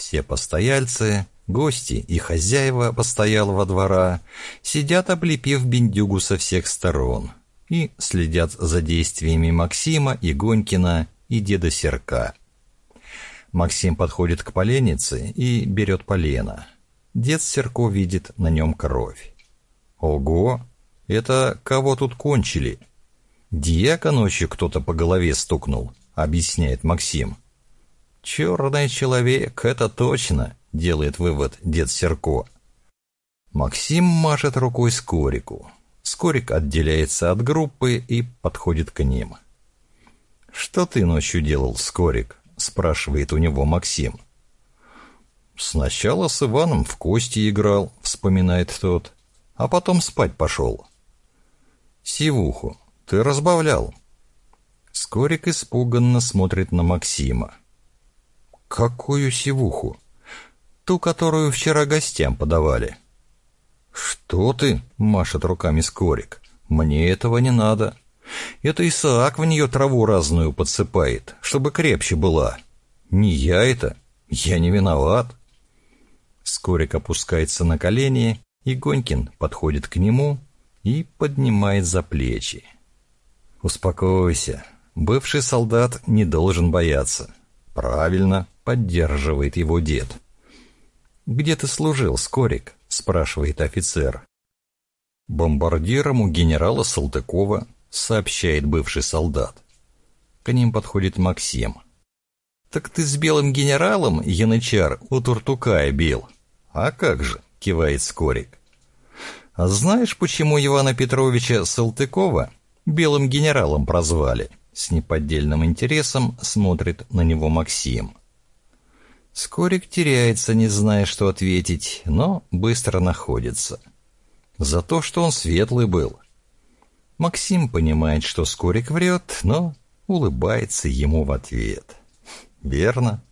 Все постояльцы, гости и хозяева постоялого двора сидят, облепив бендюгу со всех сторон и следят за действиями Максима и Гонькина и деда Серка. Максим подходит к поленнице и берет полено. Дед Серко видит на нем кровь. «Ого! Это кого тут кончили?» «Дьяка ночью кто-то по голове стукнул», — объясняет Максим. «Черный человек, это точно», — делает вывод дед Серко. Максим машет рукой Скорику. Скорик отделяется от группы и подходит к ним. «Что ты ночью делал, Скорик?» — спрашивает у него Максим. «Сначала с Иваном в кости играл», — вспоминает тот, «а потом спать пошел». «Сивуху, ты разбавлял?» Скорик испуганно смотрит на Максима. «Какую сивуху?» «Ту, которую вчера гостям подавали». «Что ты?» — машет руками Скорик. «Мне этого не надо. Это Исаак в нее траву разную подсыпает, чтобы крепче была. Не я это. Я не виноват». Скорик опускается на колени, и Гонькин подходит к нему и поднимает за плечи. «Успокойся. Бывший солдат не должен бояться». «Правильно», — поддерживает его дед. «Где ты служил, Скорик?» — спрашивает офицер. «Бомбардиром у генерала Салтыкова», — сообщает бывший солдат. К ним подходит Максим. «Так ты с белым генералом, янычар, у Туртукая бил?» «А как же?» — кивает Скорик. «А знаешь, почему Ивана Петровича Салтыкова белым генералом прозвали?» С неподдельным интересом смотрит на него Максим. Скорик теряется, не зная, что ответить, но быстро находится. За то, что он светлый был. Максим понимает, что Скорик врет, но улыбается ему в ответ. Верно.